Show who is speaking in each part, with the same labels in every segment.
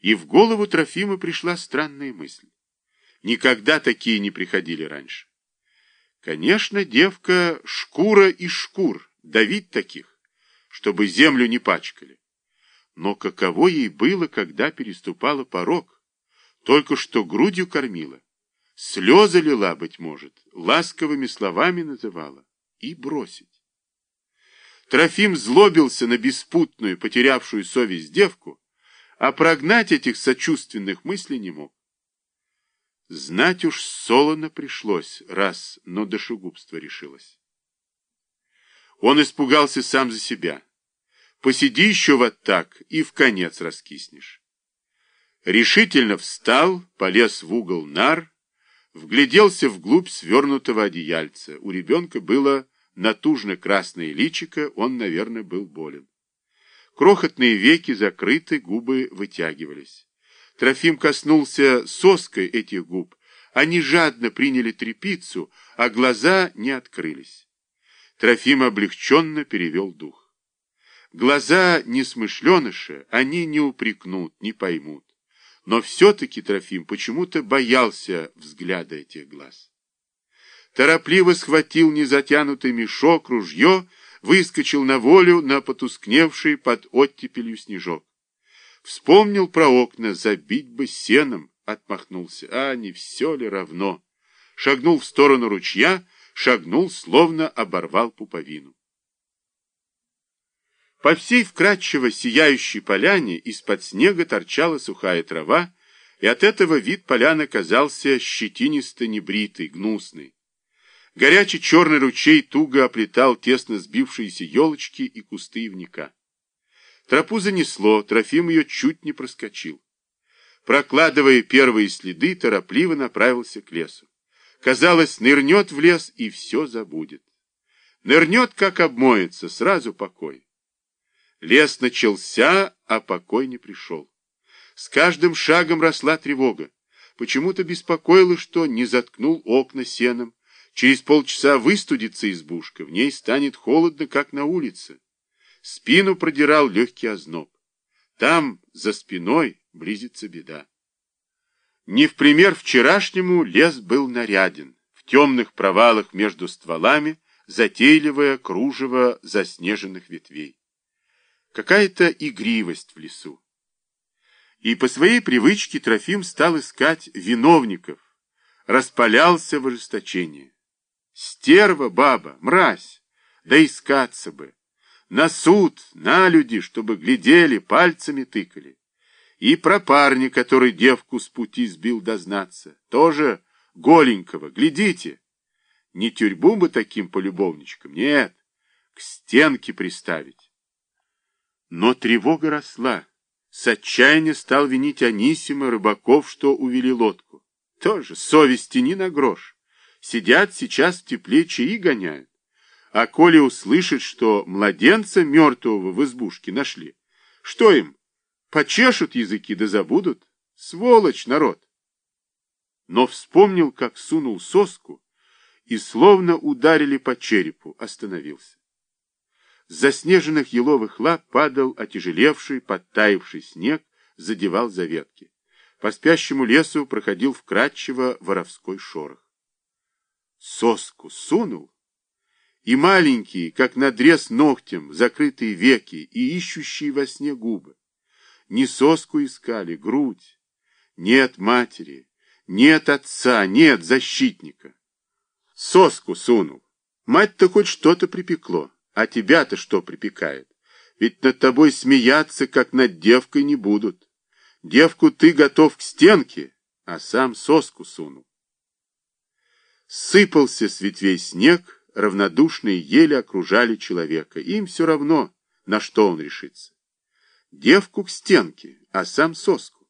Speaker 1: И в голову Трофима пришла странная мысль. Никогда такие не приходили раньше. Конечно, девка шкура и шкур, давить таких, чтобы землю не пачкали. Но каково ей было, когда переступала порог? Только что грудью кормила, слезы лила, быть может, ласковыми словами называла и бросить. Трофим злобился на беспутную, потерявшую совесть девку, а прогнать этих сочувственных мыслей не мог. Знать уж солоно пришлось, раз, но душегубство решилось. Он испугался сам за себя. Посиди еще вот так, и в конец раскиснешь. Решительно встал, полез в угол нар, вгляделся вглубь свернутого одеяльца. У ребенка было натужно красное личико, он, наверное, был болен. Крохотные веки закрыты, губы вытягивались. Трофим коснулся соской этих губ. Они жадно приняли трепицу, а глаза не открылись. Трофим облегченно перевел дух. Глаза несмышленыша они не упрекнут, не поймут. Но все-таки Трофим почему-то боялся взгляда этих глаз. Торопливо схватил незатянутый мешок, ружье, выскочил на волю на потускневший под оттепелью снежок. Вспомнил про окна, забить бы сеном, отмахнулся. А, не все ли равно? Шагнул в сторону ручья, шагнул, словно оборвал пуповину. По всей вкрадчиво сияющей поляне из-под снега торчала сухая трава, и от этого вид поляны казался щетинисто-небритый, гнусный. Горячий черный ручей туго оплетал тесно сбившиеся елочки и кусты ивника. Тропу занесло, Трофим ее чуть не проскочил. Прокладывая первые следы, торопливо направился к лесу. Казалось, нырнет в лес и все забудет. Нырнет, как обмоется, сразу покой. Лес начался, а покой не пришел. С каждым шагом росла тревога. Почему-то беспокоило, что не заткнул окна сеном. Через полчаса выстудится избушка, в ней станет холодно, как на улице. Спину продирал легкий озноб. Там, за спиной, близится беда. Не в пример вчерашнему лес был наряден. В темных провалах между стволами затейливое кружево заснеженных ветвей какая-то игривость в лесу. И по своей привычке Трофим стал искать виновников, распалялся в ожесточении. Стерва, баба, мразь, да искаться бы. На суд, на люди, чтобы глядели, пальцами тыкали. И про парня, который девку с пути сбил дознаться, тоже голенького, глядите. Не тюрьму бы таким полюбовничкам, нет, к стенке приставить. Но тревога росла. С отчаяния стал винить Анисима, рыбаков, что увели лодку. Тоже совести ни на грош. Сидят сейчас в тепле, чаи гоняют. А коли услышат, что младенца мертвого в избушке нашли, что им, почешут языки да забудут? Сволочь народ! Но вспомнил, как сунул соску, и словно ударили по черепу, остановился. С заснеженных еловых лап падал отяжелевший, подтаивший снег, задевал за ветки. По спящему лесу проходил вкрадчиво воровской шорох. Соску сунул, и маленькие, как надрез ногтем, закрытые веки и ищущие во сне губы. Не соску искали, грудь. Нет матери, нет отца, нет защитника. Соску сунул. Мать-то хоть что-то припекло. А тебя-то что припекает? Ведь над тобой смеяться, как над девкой, не будут. Девку ты готов к стенке, а сам соску сунул. Сыпался с ветвей снег, равнодушные ели окружали человека. Им все равно, на что он решится. Девку к стенке, а сам соску.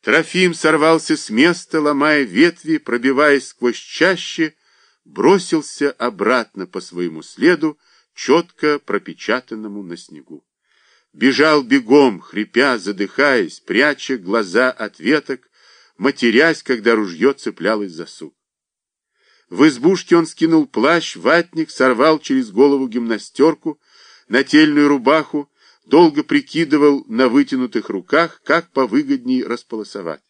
Speaker 1: Трофим сорвался с места, ломая ветви, пробиваясь сквозь чаще, бросился обратно по своему следу, четко пропечатанному на снегу. Бежал бегом, хрипя, задыхаясь, пряча глаза от веток, матерясь, когда ружье цеплялось за сук. В избушке он скинул плащ, ватник, сорвал через голову гимнастерку, нательную рубаху, долго прикидывал на вытянутых руках, как повыгодней располосовать.